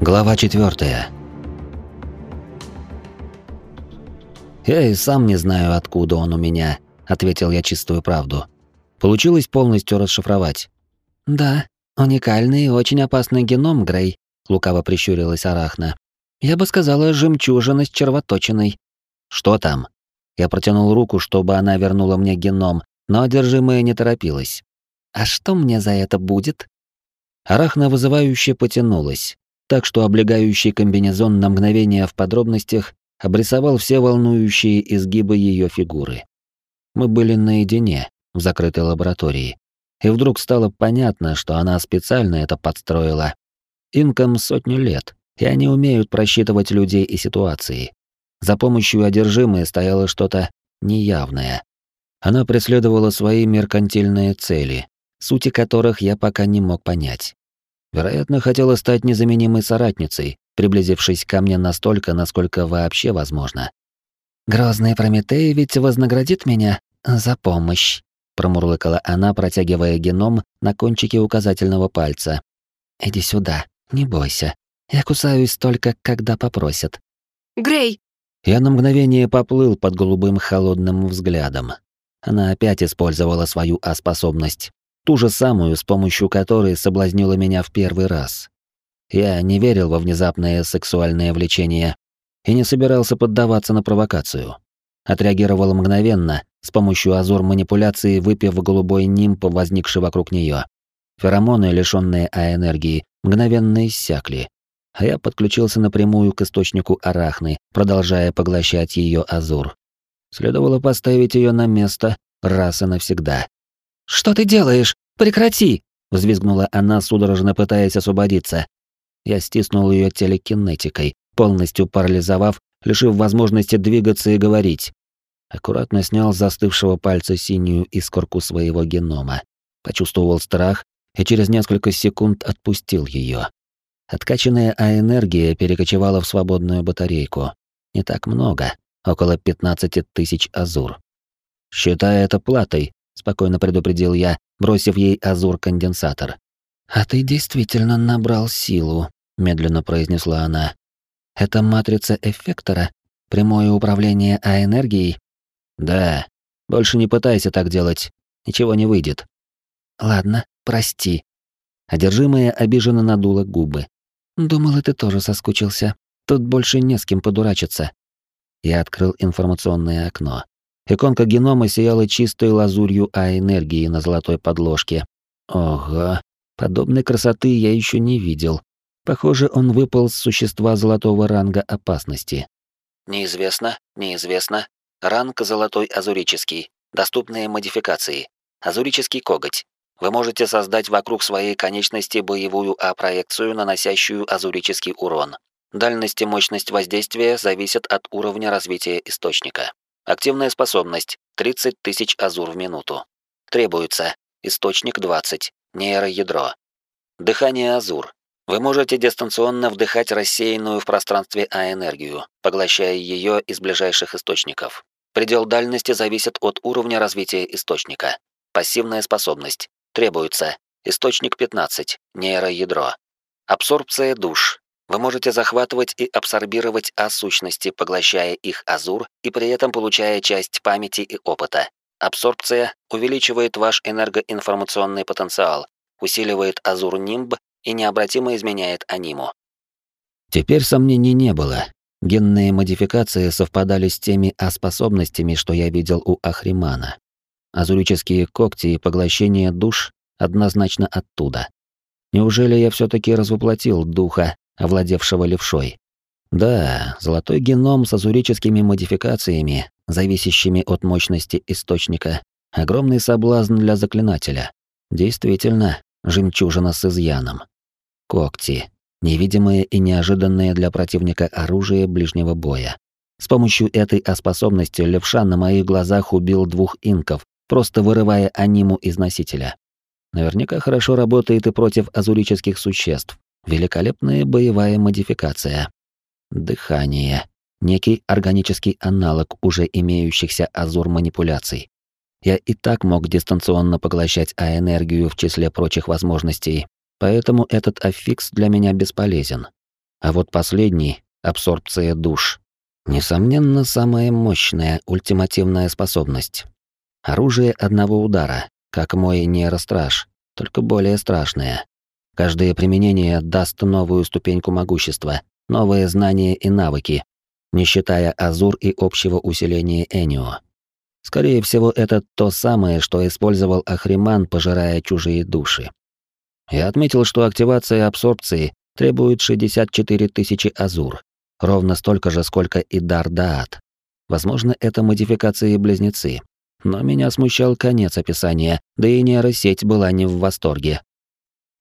Глава 4. Я и сам не знаю, откуда он у меня, ответил я чистую правду. Получилось полностью расшифровать. Да, уникальный и очень опасный геном, Грей, лукаво прищурилась Арахна. Я бы сказала, жемчужина с червоточиной. Что там? Я протянул руку, чтобы она вернула мне геном, но одержимая не торопилась. А что мне за это будет? Арахна вызывающе потянулась, так что облегающий комбинезон на мгновение в подробностях обрисовал все волнующие изгибы ее фигуры. Мы были наедине, в закрытой лаборатории, и вдруг стало понятно, что она специально это подстроила. Инкам сотню лет, и они умеют просчитывать людей и ситуации. За помощью одержимой стояло что-то неявное. Она преследовала свои меркантильные цели, сути которых я пока не мог понять. Вероятно, хотела стать незаменимой соратницей, приблизившись ко мне настолько, насколько вообще возможно. «Грозный Прометей ведь вознаградит меня за помощь», промурлыкала она, протягивая геном на кончике указательного пальца. «Иди сюда, не бойся. Я кусаюсь только, когда попросят». «Грей!» Я на мгновение поплыл под голубым холодным взглядом. Она опять использовала свою А-способность ту же самую, с помощью которой соблазнила меня в первый раз. Я не верил во внезапное сексуальное влечение и не собирался поддаваться на провокацию. Отреагировал мгновенно, с помощью азур манипуляции выпив голубой нимб, возникший вокруг нее. Феромоны, лишенные А-энергии, мгновенно иссякли, а я подключился напрямую к источнику арахны, продолжая поглощать ее азур. Следовало поставить ее на место раз и навсегда. «Что ты делаешь? Прекрати!» — взвизгнула она, судорожно пытаясь освободиться. Я стиснул ее телекинетикой, полностью парализовав, лишив возможности двигаться и говорить. Аккуратно снял с застывшего пальца синюю искорку своего генома. Почувствовал страх и через несколько секунд отпустил ее. Откачанная А-энергия перекочевала в свободную батарейку. Не так много, около 15 тысяч азур. Считай это платой, спокойно предупредил я, бросив ей азур-конденсатор. А ты действительно набрал силу, медленно произнесла она. Это матрица эффектора, прямое управление А-энергией. Да. Больше не пытайся так делать. Ничего не выйдет. Ладно, прости. Одержимая обиженно надула губы. Думала, ты тоже соскучился. Тут больше не с кем подурачиться. Я открыл информационное окно. Иконка генома сияла чистой лазурью А-энергии на золотой подложке. Ого, подобной красоты я еще не видел. Похоже, он выпал с существа золотого ранга опасности. Неизвестно, неизвестно. Ранг золотой азурический. Доступные модификации. Азурический коготь. Вы можете создать вокруг своей конечности боевую А-проекцию, наносящую азурический урон. Дальность и мощность воздействия зависят от уровня развития источника. Активная способность 30 тысяч азур в минуту. Требуется источник 20, нейроядро. Дыхание азур. Вы можете дистанционно вдыхать рассеянную в пространстве А-энергию, поглощая ее из ближайших источников. Предел дальности зависит от уровня развития источника. Пассивная способность. Требуется источник 15, нейроядро. Абсорбция душ. Вы можете захватывать и абсорбировать А-сущности, поглощая их азур и при этом получая часть памяти и опыта. Абсорбция увеличивает ваш энергоинформационный потенциал, усиливает азур-нимб и необратимо изменяет аниму. Теперь сомнений не было. Генные модификации совпадали с теми А-способностями, что я видел у Ахримана. Азурические когти и поглощение душ однозначно оттуда. Неужели я все таки развоплотил духа, овладевшего левшой. Да, золотой геном с азурическими модификациями, зависящими от мощности источника, огромный соблазн для заклинателя. Действительно, жемчужина с изъяном. Когти. Невидимые и неожиданные для противника оружие ближнего боя. С помощью этой способности левша на моих глазах убил двух инков, просто вырывая аниму из носителя. Наверняка хорошо работает и против азурических существ, Великолепная боевая модификация. Дыхание. Некий органический аналог уже имеющихся азур-манипуляций. Я и так мог дистанционно поглощать А-энергию в числе прочих возможностей, поэтому этот аффикс для меня бесполезен. А вот последний — абсорбция душ. Несомненно, самая мощная ультимативная способность. Оружие одного удара, как мой нейростраж, только более страшное. Каждое применение даст новую ступеньку могущества, новые знания и навыки, не считая Азур и общего усиления Энио. Скорее всего, это то самое, что использовал Ахриман, пожирая чужие души. Я отметил, что активация абсорбции требует 64 тысячи Азур, ровно столько же, сколько и дар Даат. Возможно, это модификации-близнецы. Но меня смущал конец описания, да и нейросеть была не в восторге.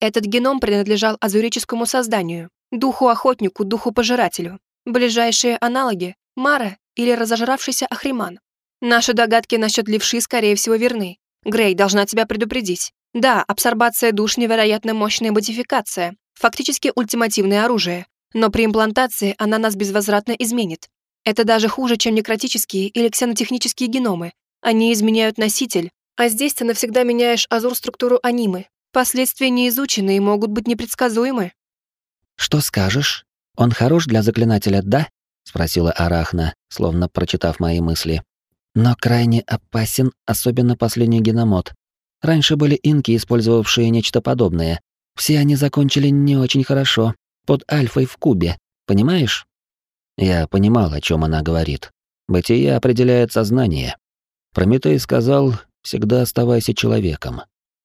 Этот геном принадлежал азурическому созданию, духу-охотнику, духу-пожирателю. Ближайшие аналоги — Мара или разожравшийся Ахриман. Наши догадки насчет левши, скорее всего, верны. Грей должна тебя предупредить. Да, абсорбация душ — невероятно мощная модификация, фактически ультимативное оружие, но при имплантации она нас безвозвратно изменит. Это даже хуже, чем некротические или ксенотехнические геномы. Они изменяют носитель, а здесь ты навсегда меняешь азур-структуру анимы. Последствия не изучены и могут быть непредсказуемы. «Что скажешь? Он хорош для заклинателя, да?» — спросила Арахна, словно прочитав мои мысли. «Но крайне опасен, особенно последний геномод. Раньше были инки, использовавшие нечто подобное. Все они закончили не очень хорошо, под альфой в кубе, понимаешь?» Я понимал, о чем она говорит. Бытие определяет сознание. Прометей сказал «всегда оставайся человеком».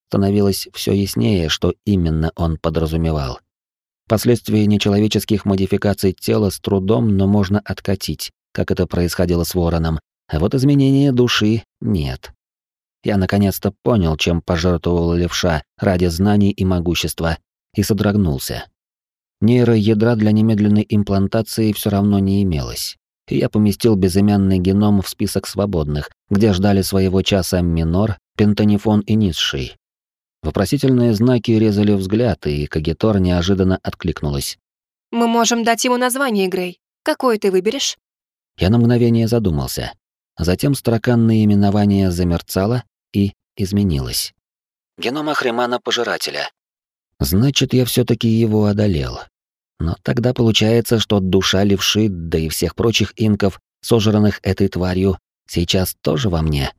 Становилось все яснее, что именно он подразумевал. Последствия нечеловеческих модификаций тела с трудом, но можно откатить, как это происходило с Вороном, а вот изменения души нет. Я наконец-то понял, чем пожертвовал левша ради знаний и могущества, и содрогнулся. Нейроядра для немедленной имплантации все равно не имелось. И я поместил безымянный геном в список свободных, где ждали своего часа Минор, Пентанифон и Низший, Вопросительные знаки резали взгляд, и Кагитор неожиданно откликнулась. «Мы можем дать ему название, Грей. Какое ты выберешь?» Я на мгновение задумался. Затем строка наименования замерцала и изменилась. «Геном Ахримана-пожирателя». Значит, я все таки его одолел. Но тогда получается, что душа левши, да и всех прочих инков, сожранных этой тварью, сейчас тоже во мне.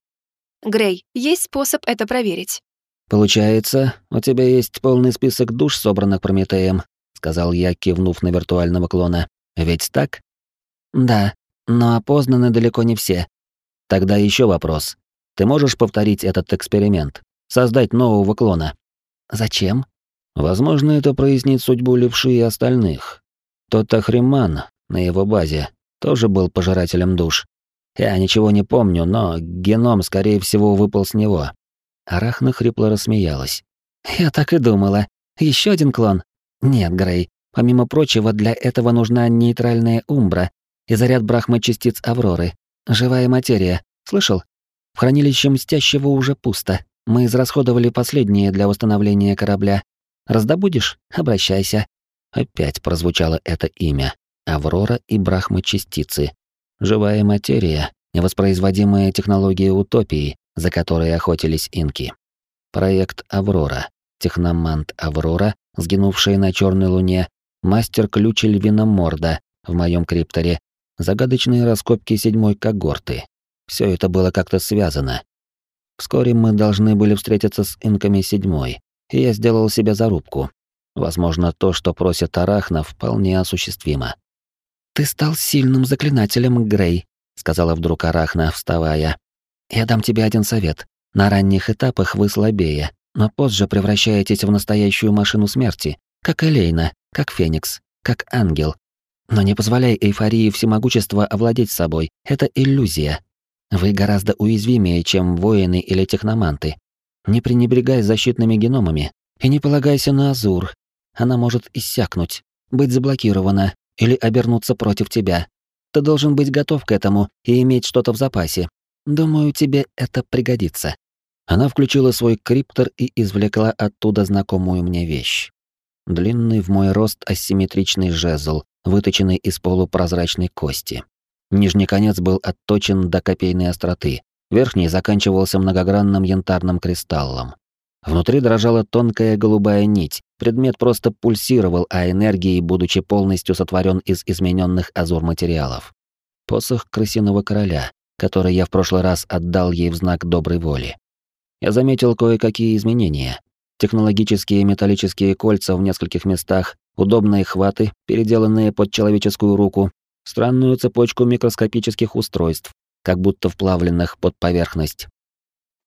Грей, есть способ это проверить. «Получается, у тебя есть полный список душ, собранных Прометеем», — сказал я, кивнув на виртуального клона. «Ведь так?» «Да, но опознаны далеко не все». «Тогда еще вопрос. Ты можешь повторить этот эксперимент? Создать нового клона?» «Зачем?» «Возможно, это прояснит судьбу левши и остальных. Тот Ахриман на его базе тоже был пожирателем душ. Я ничего не помню, но геном, скорее всего, выпал с него. Арахна хрипло рассмеялась. «Я так и думала. Еще один клон? Нет, Грей. Помимо прочего, для этого нужна нейтральная умбра и заряд брахмы-частиц Авроры. Живая материя. Слышал? В хранилище Мстящего уже пусто. Мы израсходовали последние для восстановления корабля. Раздобудешь? Обращайся». Опять прозвучало это имя. Аврора и брахмы-частицы. Живая материя, невоспроизводимая технология утопии, за которой охотились инки. Проект «Аврора», техномант «Аврора», сгинувшая на черной луне, мастер-ключ Морда в моем крипторе, загадочные раскопки седьмой когорты. Все это было как-то связано. Вскоре мы должны были встретиться с инками седьмой, и я сделал себе зарубку. Возможно, то, что просит Арахна, вполне осуществимо. «Ты стал сильным заклинателем, Грей», — сказала вдруг Арахна, вставая. Я дам тебе один совет. На ранних этапах вы слабее, но позже превращаетесь в настоящую машину смерти, как Элейна, как Феникс, как ангел. Но не позволяй эйфории всемогущества овладеть собой. Это иллюзия. Вы гораздо уязвимее, чем воины или техноманты. Не пренебрегай защитными геномами и не полагайся на Азур. Она может иссякнуть, быть заблокирована или обернуться против тебя. Ты должен быть готов к этому и иметь что-то в запасе, Думаю, тебе это пригодится». Она включила свой криптор и извлекла оттуда знакомую мне вещь. Длинный в мой рост асимметричный жезл, выточенный из полупрозрачной кости. Нижний конец был отточен до копейной остроты, верхний заканчивался многогранным янтарным кристаллом. Внутри дрожала тонкая голубая нить, предмет просто пульсировал, а энергией, будучи полностью сотворен из измененных азур материалов. Посох крысиного короля, который я в прошлый раз отдал ей в знак доброй воли. Я заметил кое-какие изменения. Технологические металлические кольца в нескольких местах, удобные хваты, переделанные под человеческую руку, странную цепочку микроскопических устройств, как будто вплавленных под поверхность.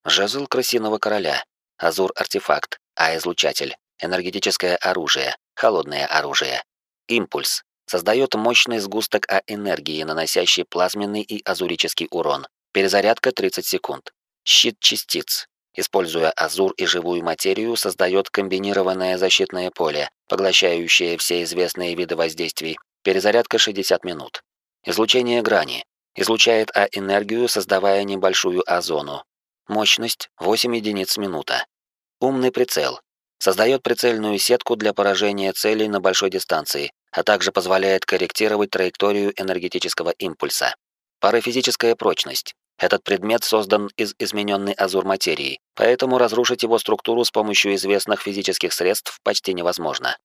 Жезл крысиного короля. Азур-артефакт. А-излучатель. Энергетическое оружие. Холодное оружие. Импульс. Создает мощный сгусток А-энергии, наносящий плазменный и азурический урон. Перезарядка 30 секунд. Щит частиц. Используя азур и живую материю, создает комбинированное защитное поле, поглощающее все известные виды воздействий. Перезарядка 60 минут. Излучение грани. Излучает А-энергию, создавая небольшую озону. Мощность 8 единиц минута. Умный прицел. Создает прицельную сетку для поражения целей на большой дистанции, а также позволяет корректировать траекторию энергетического импульса. Парафизическая прочность. Этот предмет создан из измененной азур материи, поэтому разрушить его структуру с помощью известных физических средств почти невозможно.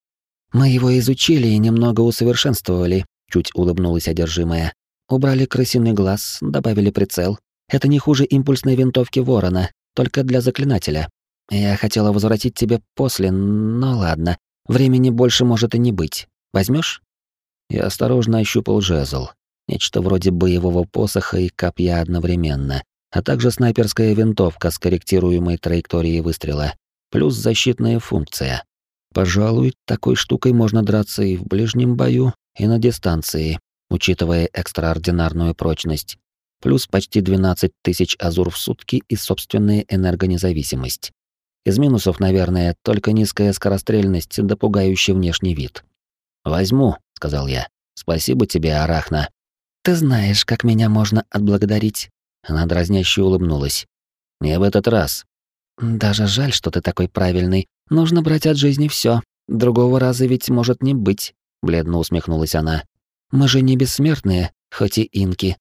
Мы его изучили и немного усовершенствовали, чуть улыбнулась одержимая. Убрали крысиный глаз, добавили прицел. Это не хуже импульсной винтовки Ворона, только для заклинателя. Я хотела возвратить тебе после, но ладно. Времени больше может и не быть. Возьмешь? Я осторожно ощупал жезл. Нечто вроде боевого посоха и копья одновременно, а также снайперская винтовка с корректируемой траекторией выстрела, плюс защитная функция. Пожалуй, такой штукой можно драться и в ближнем бою, и на дистанции, учитывая экстраординарную прочность, плюс почти 12 тысяч азур в сутки и собственная энергонезависимость. Из минусов, наверное, только низкая скорострельность да пугающий внешний вид. «Возьму», — сказал я. «Спасибо тебе, Арахна». «Ты знаешь, как меня можно отблагодарить». Она дразняще улыбнулась. «Не в этот раз». «Даже жаль, что ты такой правильный. Нужно брать от жизни все. Другого раза ведь может не быть», — бледно усмехнулась она. Мы же не бессмертные, хоть и инки.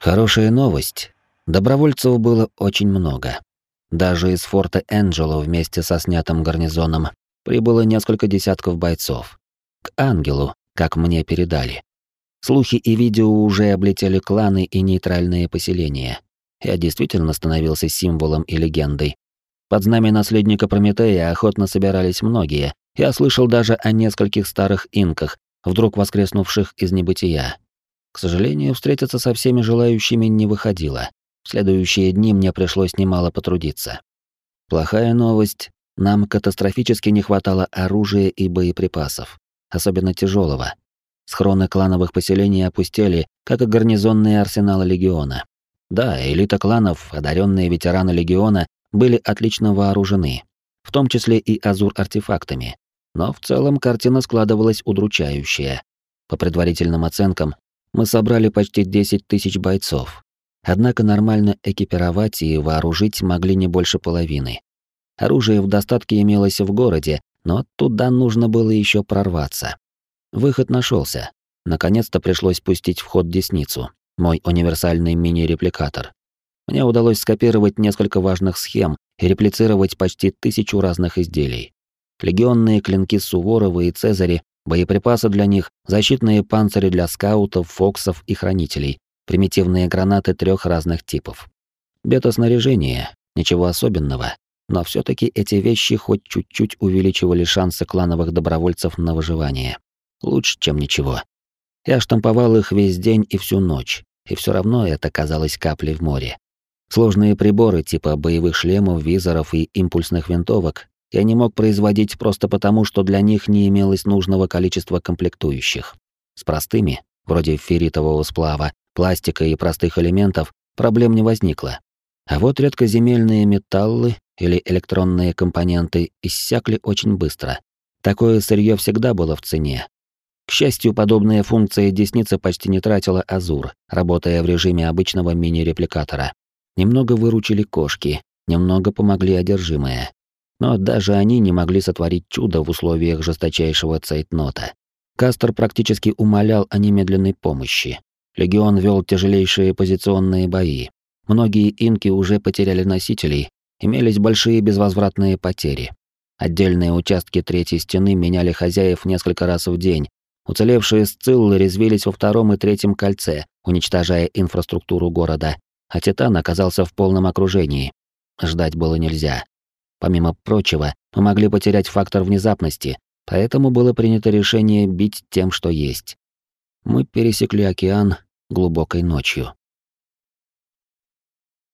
Хорошая новость. Добровольцев было очень много. Даже из форта Энджело вместе со снятым гарнизоном прибыло несколько десятков бойцов. К ангелу, как мне передали. Слухи и видео уже облетели кланы и нейтральные поселения. Я действительно становился символом и легендой. Под знамя наследника Прометея охотно собирались многие, я слышал даже о нескольких старых инках, вдруг воскреснувших из небытия. К сожалению, встретиться со всеми желающими не выходило. Следующие дни мне пришлось немало потрудиться. Плохая новость. Нам катастрофически не хватало оружия и боеприпасов, особенно тяжелого. Схроны клановых поселений опустели, как и гарнизонные арсеналы легиона. Да, элита кланов, одаренные ветераны легиона, были отлично вооружены, в том числе и азур-артефактами, но в целом картина складывалась удручающая. По предварительным оценкам, мы собрали почти 10 тысяч бойцов. Однако нормально экипировать и вооружить могли не больше половины. Оружие в достатке имелось в городе, но туда нужно было еще прорваться. Выход нашелся. Наконец-то пришлось пустить в ход десницу, мой универсальный мини-репликатор. Мне удалось скопировать несколько важных схем и реплицировать почти тысячу разных изделий легионные клинки Суворова и Цезари, боеприпасы для них, защитные панцири для скаутов, фоксов и хранителей, примитивные гранаты трех разных типов. Бета-снаряжение, ничего особенного, но все таки эти вещи хоть чуть-чуть увеличивали шансы клановых добровольцев на выживание. Лучше, чем ничего. Я штамповал их весь день и всю ночь, и все равно это казалось каплей в море. Сложные приборы типа боевых шлемов, визоров и импульсных винтовок я не мог производить просто потому, что для них не имелось нужного количества комплектующих. С простыми, вроде ферритового сплава, пластика и простых элементов, проблем не возникло. А вот редкоземельные металлы или электронные компоненты иссякли очень быстро. Такое сырье всегда было в цене. К счастью, подобная функция десницы почти не тратила Азур, работая в режиме обычного мини-репликатора. Немного выручили кошки, немного помогли одержимые. Но даже они не могли сотворить чудо в условиях жесточайшего цейтнота. Кастер практически умолял о немедленной помощи. Легион вел тяжелейшие позиционные бои. Многие инки уже потеряли носителей, имелись большие безвозвратные потери. Отдельные участки третьей стены меняли хозяев несколько раз в день. Уцелевшие сциллы резвились во втором и третьем кольце, уничтожая инфраструктуру города, а Титан оказался в полном окружении. Ждать было нельзя. Помимо прочего, мы могли потерять фактор внезапности, поэтому было принято решение бить тем, что есть. Мы пересекли океан глубокой ночью.